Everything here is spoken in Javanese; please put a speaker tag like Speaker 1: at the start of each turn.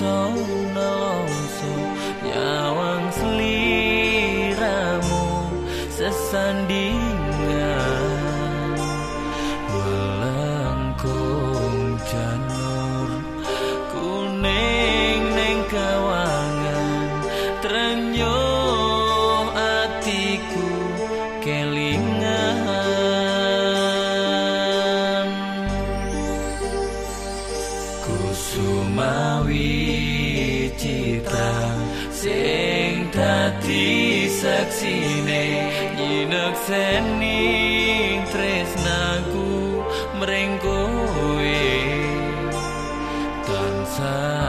Speaker 1: nelongso nelongso nyawang seliramu sesandi Wicitra sing dadi saksine yenakseni tresnaku mrengku tansah